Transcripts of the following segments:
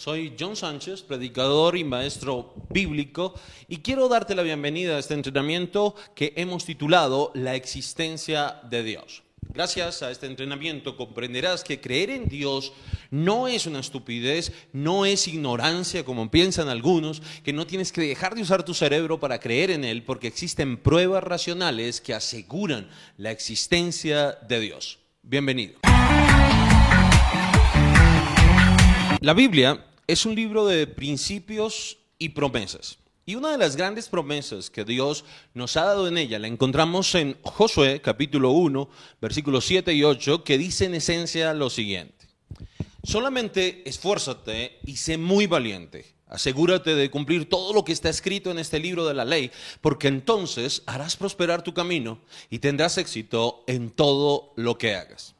soy John Sánchez, predicador y maestro bíblico, y quiero darte la bienvenida a este entrenamiento que hemos titulado La existencia de Dios. Gracias a este entrenamiento comprenderás que creer en Dios no es una estupidez, no es ignorancia como piensan algunos, que no tienes que dejar de usar tu cerebro para creer en Él porque existen pruebas racionales que aseguran la existencia de Dios. Bienvenido. La Biblia es un libro de principios y promesas. Y una de las grandes promesas que Dios nos ha dado en ella la encontramos en Josué capítulo 1, versículos 7 y 8, que dice en esencia lo siguiente. Solamente esfuérzate y sé muy valiente. Asegúrate de cumplir todo lo que está escrito en este libro de la ley, porque entonces harás prosperar tu camino y tendrás éxito en todo lo que hagas.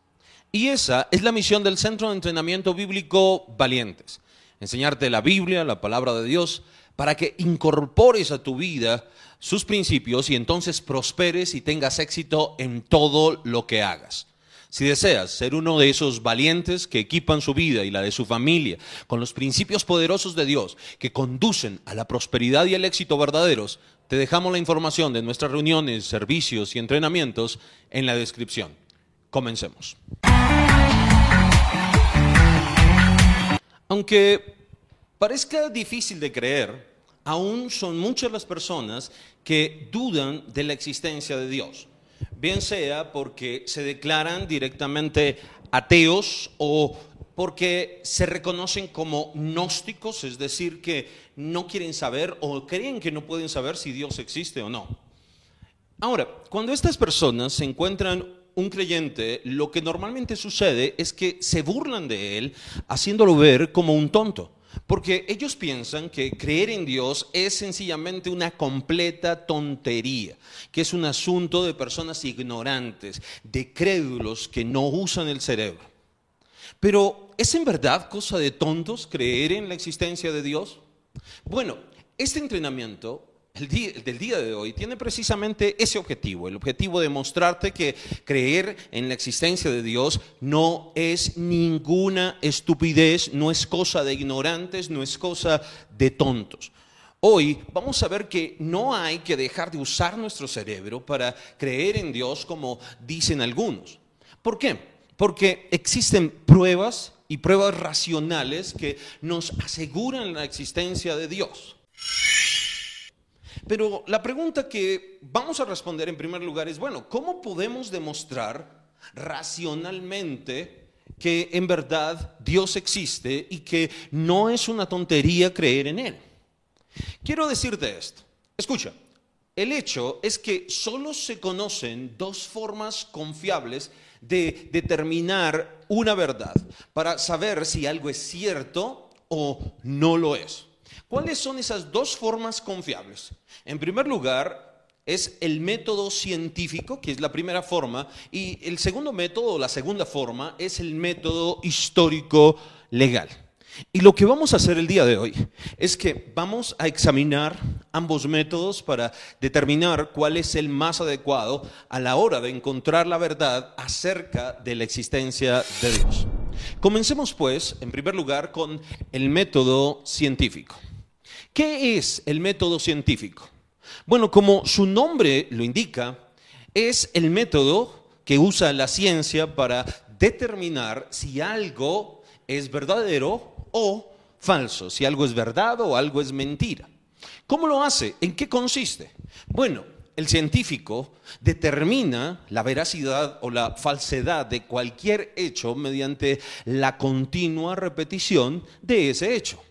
Y esa es la misión del Centro de Entrenamiento Bíblico Valientes. Enseñarte la Biblia, la palabra de Dios, para que incorpores a tu vida sus principios y entonces prosperes y tengas éxito en todo lo que hagas. Si deseas ser uno de esos valientes que equipan su vida y la de su familia con los principios poderosos de Dios que conducen a la prosperidad y el éxito verdaderos, te dejamos la información de nuestras reuniones, servicios y entrenamientos en la descripción. Comencemos. Aunque parezca difícil de creer, aún son muchas las personas que dudan de la existencia de Dios. Bien sea porque se declaran directamente ateos o porque se reconocen como gnósticos, es decir, que no quieren saber o creen que no pueden saber si Dios existe o no. Ahora, cuando estas personas se encuentran un creyente, lo que normalmente sucede es que se burlan de él haciéndolo ver como un tonto. Porque ellos piensan que creer en Dios es sencillamente una completa tontería, que es un asunto de personas ignorantes, de crédulos que no usan el cerebro. Pero, ¿es en verdad cosa de tontos creer en la existencia de Dios? Bueno, este entrenamiento el día, del día de hoy tiene precisamente ese objetivo, el objetivo de mostrarte que creer en la existencia de Dios no es ninguna estupidez, no es cosa de ignorantes, no es cosa de tontos. Hoy vamos a ver que no hay que dejar de usar nuestro cerebro para creer en Dios como dicen algunos. ¿Por qué? Porque existen pruebas y pruebas racionales que nos aseguran la existencia de Dios. Pero la pregunta que vamos a responder en primer lugar es, bueno, ¿cómo podemos demostrar racionalmente que en verdad Dios existe y que no es una tontería creer en Él? Quiero decirte esto. Escucha, el hecho es que solo se conocen dos formas confiables de determinar una verdad para saber si algo es cierto o no lo es. ¿Cuáles son esas dos formas confiables? En primer lugar, es el método científico, que es la primera forma, y el segundo método, la segunda forma, es el método histórico legal. Y lo que vamos a hacer el día de hoy es que vamos a examinar ambos métodos para determinar cuál es el más adecuado a la hora de encontrar la verdad acerca de la existencia de Dios. Comencemos pues, en primer lugar, con el método científico. ¿Qué es el método científico? Bueno, como su nombre lo indica, es el método que usa la ciencia para determinar si algo es verdadero o falso, si algo es verdad o algo es mentira. ¿Cómo lo hace? ¿En qué consiste? Bueno, el científico determina la veracidad o la falsedad de cualquier hecho mediante la continua repetición de ese hecho.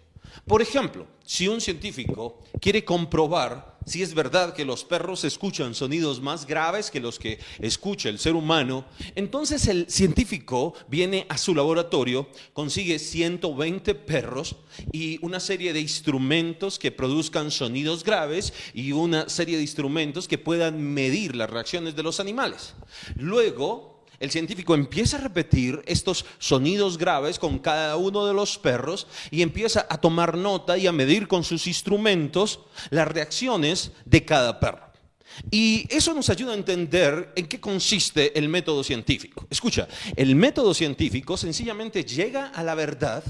Por ejemplo, si un científico quiere comprobar si es verdad que los perros escuchan sonidos más graves que los que escucha el ser humano, entonces el científico viene a su laboratorio, consigue 120 perros y una serie de instrumentos que produzcan sonidos graves y una serie de instrumentos que puedan medir las reacciones de los animales. Luego el científico empieza a repetir estos sonidos graves con cada uno de los perros y empieza a tomar nota y a medir con sus instrumentos las reacciones de cada perro. Y eso nos ayuda a entender en qué consiste el método científico. Escucha, el método científico sencillamente llega a la verdad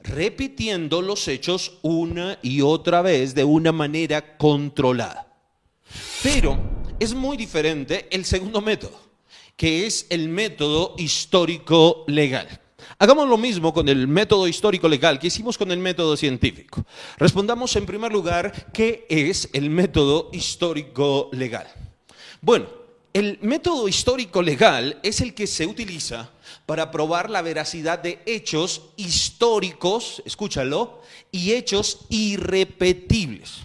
repitiendo los hechos una y otra vez de una manera controlada. Pero es muy diferente el segundo método, que es el método histórico legal. Hagamos lo mismo con el método histórico legal que hicimos con el método científico. Respondamos en primer lugar, ¿qué es el método histórico legal? Bueno, el método histórico legal es el que se utiliza para probar la veracidad de hechos históricos, escúchalo, y hechos irrepetibles.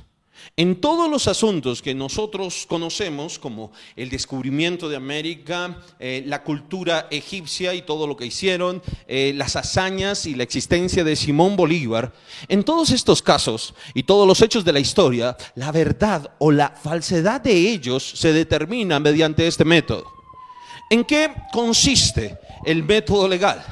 En todos los asuntos que nosotros conocemos, como el descubrimiento de América, eh, la cultura egipcia y todo lo que hicieron, eh, las hazañas y la existencia de Simón Bolívar, en todos estos casos y todos los hechos de la historia, la verdad o la falsedad de ellos se determina mediante este método. ¿En qué consiste el método legal?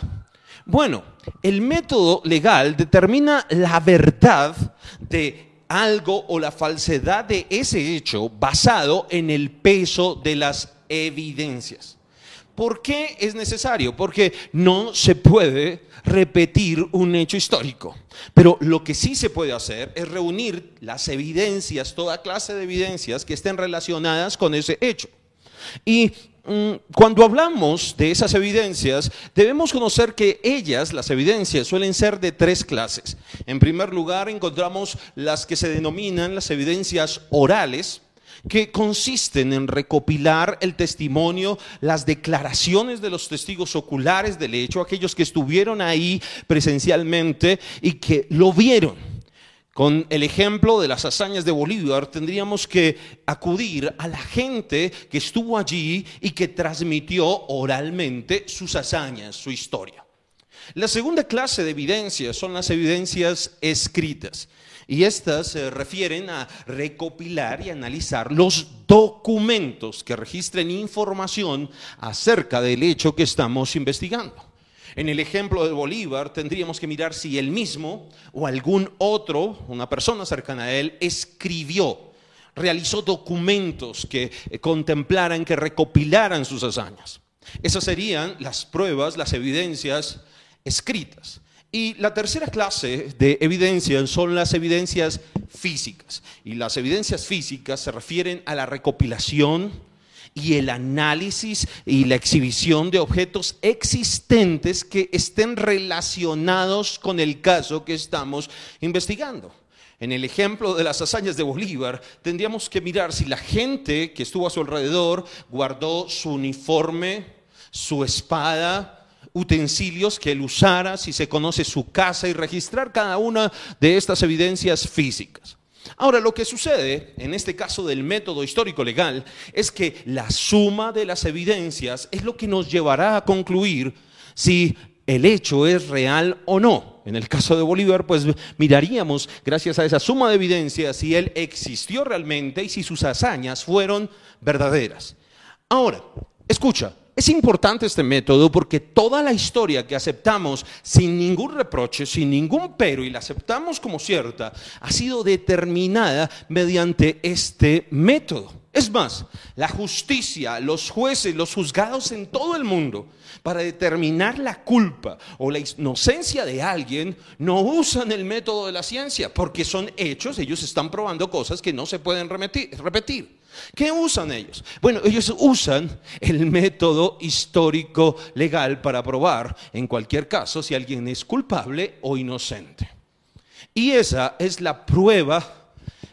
Bueno, el método legal determina la verdad de algo o la falsedad de ese hecho basado en el peso de las evidencias. ¿Por qué es necesario? Porque no se puede repetir un hecho histórico. Pero lo que sí se puede hacer es reunir las evidencias, toda clase de evidencias que estén relacionadas con ese hecho. Y cuando hablamos de esas evidencias, debemos conocer que ellas, las evidencias, suelen ser de tres clases. En primer lugar, encontramos las que se denominan las evidencias orales, que consisten en recopilar el testimonio, las declaraciones de los testigos oculares del hecho, aquellos que estuvieron ahí presencialmente y que lo vieron. Con el ejemplo de las hazañas de Bolívar, tendríamos que acudir a la gente que estuvo allí y que transmitió oralmente sus hazañas, su historia. La segunda clase de evidencias son las evidencias escritas. Y estas se refieren a recopilar y analizar los documentos que registren información acerca del hecho que estamos investigando. En el ejemplo de Bolívar tendríamos que mirar si él mismo o algún otro, una persona cercana a él, escribió, realizó documentos que eh, contemplaran, que recopilaran sus hazañas. Esas serían las pruebas, las evidencias escritas. Y la tercera clase de evidencias son las evidencias físicas. Y las evidencias físicas se refieren a la recopilación, y el análisis y la exhibición de objetos existentes que estén relacionados con el caso que estamos investigando. En el ejemplo de las hazañas de Bolívar, tendríamos que mirar si la gente que estuvo a su alrededor guardó su uniforme, su espada, utensilios que él usara, si se conoce su casa y registrar cada una de estas evidencias físicas. Ahora, lo que sucede en este caso del método histórico legal es que la suma de las evidencias es lo que nos llevará a concluir si el hecho es real o no. En el caso de Bolívar, pues miraríamos, gracias a esa suma de evidencias, si él existió realmente y si sus hazañas fueron verdaderas. Ahora, escucha, es importante este método porque toda la historia que aceptamos sin ningún reproche, sin ningún pero, y la aceptamos como cierta, ha sido determinada mediante este método. Es más, la justicia, los jueces, los juzgados en todo el mundo, para determinar la culpa o la inocencia de alguien, no usan el método de la ciencia, porque son hechos, ellos están probando cosas que no se pueden repetir. ¿Qué usan ellos? Bueno, ellos usan el método histórico legal para probar, en cualquier caso, si alguien es culpable o inocente. Y esa es la prueba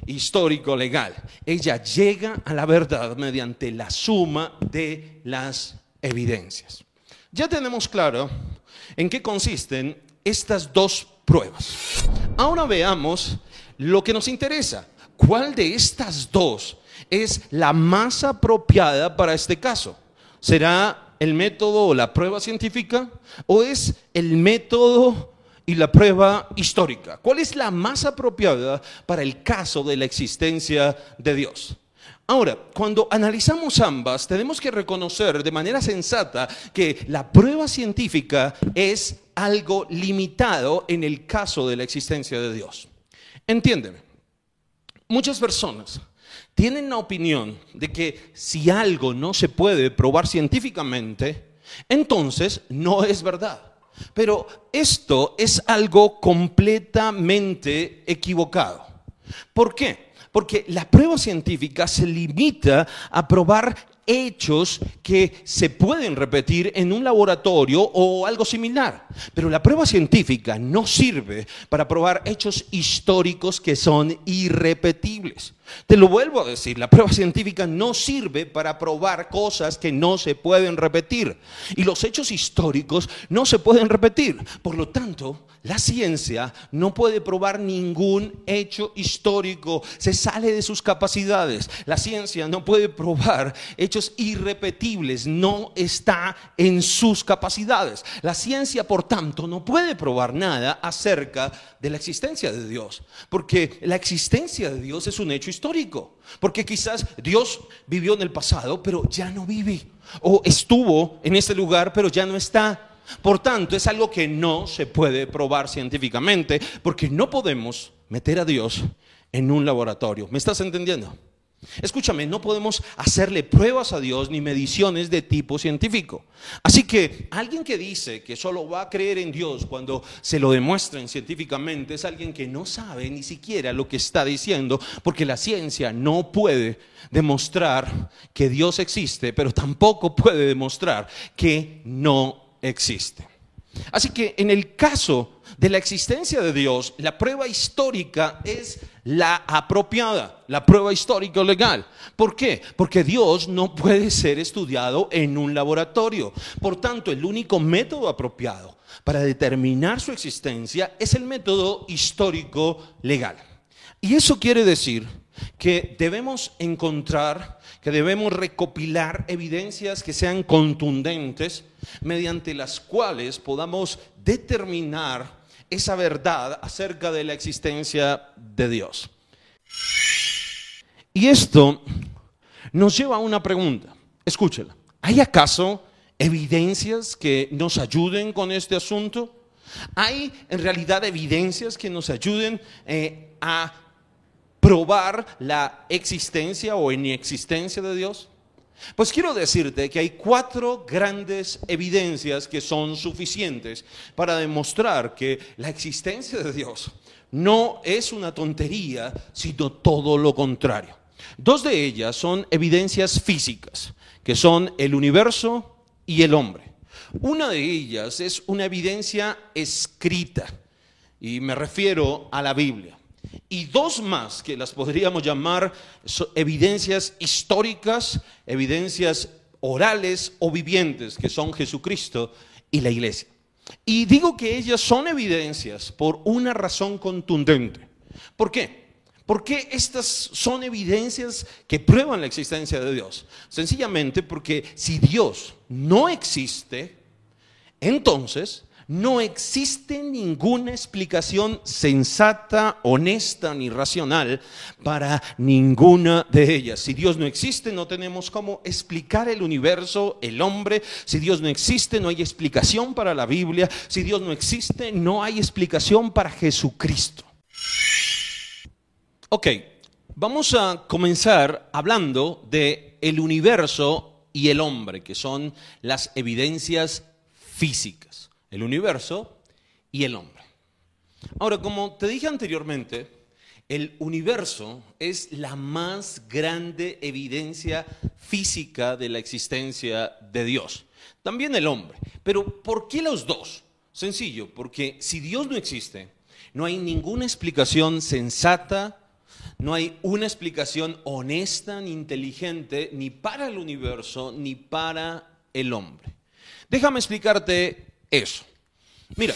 histórico legal. Ella llega a la verdad mediante la suma de las evidencias. Ya tenemos claro en qué consisten estas dos pruebas. Ahora veamos lo que nos interesa. ¿Cuál de estas dos es la más apropiada para este caso? ¿Será el método o la prueba científica o es el método y la prueba histórica? ¿Cuál es la más apropiada para el caso de la existencia de Dios? Ahora, cuando analizamos ambas, tenemos que reconocer de manera sensata que la prueba científica es algo limitado en el caso de la existencia de Dios. Entiéndeme, muchas personas tienen la opinión de que si algo no se puede probar científicamente, entonces no es verdad. Pero esto es algo completamente equivocado. ¿Por qué? Porque la prueba científica se limita a probar hechos que se pueden repetir en un laboratorio o algo similar. Pero la prueba científica no sirve para probar hechos históricos que son irrepetibles. Te lo vuelvo a decir, la prueba científica no sirve para probar cosas que no se pueden repetir. Y los hechos históricos no se pueden repetir. Por lo tanto, la ciencia no puede probar ningún hecho histórico, se sale de sus capacidades. La ciencia no puede probar hechos irrepetibles, no está en sus capacidades. La ciencia, por tanto, no puede probar nada acerca de la existencia de Dios, porque la existencia de Dios es un hecho histórico, porque quizás Dios vivió en el pasado, pero ya no vive, o estuvo en este lugar, pero ya no está. Por tanto, es algo que no se puede probar científicamente porque no podemos meter a Dios en un laboratorio. ¿Me estás entendiendo? Escúchame, no podemos hacerle pruebas a Dios ni mediciones de tipo científico. Así que alguien que dice que solo va a creer en Dios cuando se lo demuestren científicamente es alguien que no sabe ni siquiera lo que está diciendo, porque la ciencia no puede demostrar que Dios existe, pero tampoco puede demostrar que no existe. Así que en el caso de la existencia de Dios, la prueba histórica es la apropiada, la prueba histórica legal. ¿Por qué? Porque Dios no puede ser estudiado en un laboratorio. Por tanto, el único método apropiado para determinar su existencia es el método histórico legal. Y eso quiere decir que debemos encontrar, que debemos recopilar evidencias que sean contundentes mediante las cuales podamos determinar esa verdad acerca de la existencia de Dios. Y esto nos lleva a una pregunta. Escúchela. ¿Hay acaso evidencias que nos ayuden con este asunto? ¿Hay en realidad evidencias que nos ayuden eh, a probar la existencia o inexistencia de Dios? Pues quiero decirte que hay cuatro grandes evidencias que son suficientes para demostrar que la existencia de Dios no es una tontería, sino todo lo contrario. Dos de ellas son evidencias físicas, que son el universo y el hombre. Una de ellas es una evidencia escrita, y me refiero a la Biblia y dos más que las podríamos llamar evidencias históricas, evidencias orales o vivientes, que son Jesucristo y la iglesia. Y digo que ellas son evidencias por una razón contundente. ¿Por qué? Porque estas son evidencias que prueban la existencia de Dios. Sencillamente porque si Dios no existe, entonces no existe ninguna explicación sensata, honesta ni racional para ninguna de ellas. Si Dios no existe, no tenemos cómo explicar el universo, el hombre. Si Dios no existe, no hay explicación para la Biblia. Si Dios no existe, no hay explicación para Jesucristo. Ok, vamos a comenzar hablando de el universo y el hombre, que son las evidencias físicas el universo y el hombre. Ahora, como te dije anteriormente, el universo es la más grande evidencia física de la existencia de Dios. También el hombre. Pero ¿por qué los dos? Sencillo, porque si Dios no existe, no hay ninguna explicación sensata, no hay una explicación honesta ni inteligente ni para el universo ni para el hombre. Déjame explicarte eso. Mira,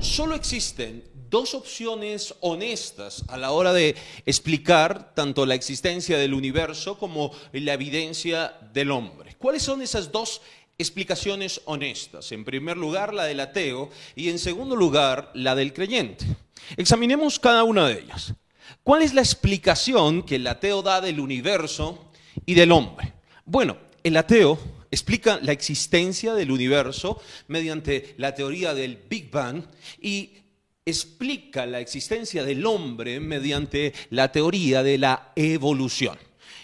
solo existen dos opciones honestas a la hora de explicar tanto la existencia del universo como la evidencia del hombre. ¿Cuáles son esas dos explicaciones honestas? En primer lugar, la del ateo y en segundo lugar, la del creyente. Examinemos cada una de ellas. ¿Cuál es la explicación que el ateo da del universo y del hombre? Bueno, el ateo explica la existencia del universo mediante la teoría del Big Bang y explica la existencia del hombre mediante la teoría de la evolución.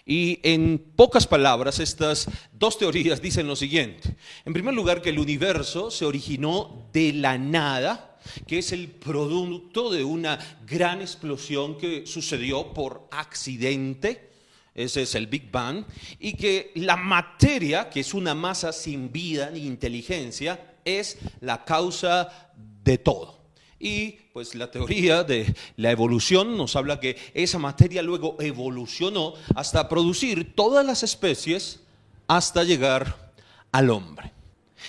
Y en pocas palabras, estas dos teorías dicen lo siguiente. En primer lugar, que el universo se originó de la nada, que es el producto de una gran explosión que sucedió por accidente. Ese es el Big Bang. Y que la materia, que es una masa sin vida ni inteligencia, es la causa de todo. Y pues la teoría de la evolución nos habla que esa materia luego evolucionó hasta producir todas las especies hasta llegar al hombre.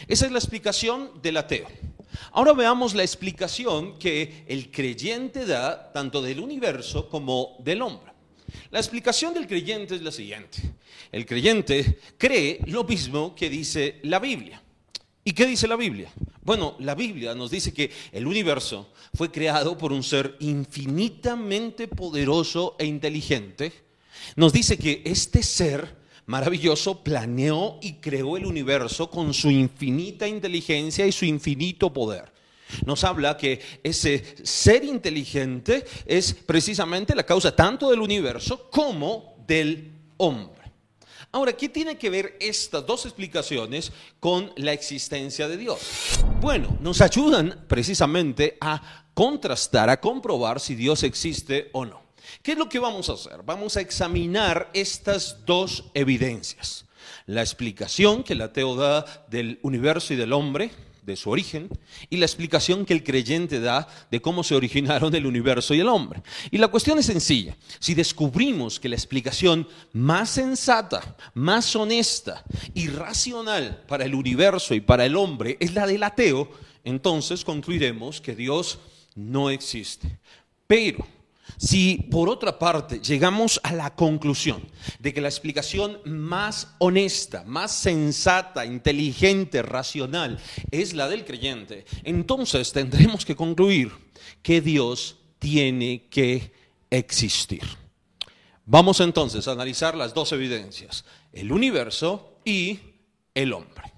Esa es la explicación del ateo. Ahora veamos la explicación que el creyente da tanto del universo como del hombre. La explicación del creyente es la siguiente. El creyente cree lo mismo que dice la Biblia. ¿Y qué dice la Biblia? Bueno, la Biblia nos dice que el universo fue creado por un ser infinitamente poderoso e inteligente. Nos dice que este ser maravilloso planeó y creó el universo con su infinita inteligencia y su infinito poder. Nos habla que ese ser inteligente es precisamente la causa tanto del universo como del hombre. Ahora, ¿qué tiene que ver estas dos explicaciones con la existencia de Dios? Bueno, nos ayudan precisamente a contrastar, a comprobar si Dios existe o no. ¿Qué es lo que vamos a hacer? Vamos a examinar estas dos evidencias. La explicación que el ateo da del universo y del hombre, de su origen y la explicación que el creyente da de cómo se originaron el universo y el hombre. Y la cuestión es sencilla. Si descubrimos que la explicación más sensata, más honesta y racional para el universo y para el hombre es la del ateo, entonces concluiremos que Dios no existe. Pero si por otra parte llegamos a la conclusión de que la explicación más honesta, más sensata, inteligente, racional es la del creyente, entonces tendremos que concluir que Dios tiene que existir. Vamos entonces a analizar las dos evidencias, el universo y el hombre.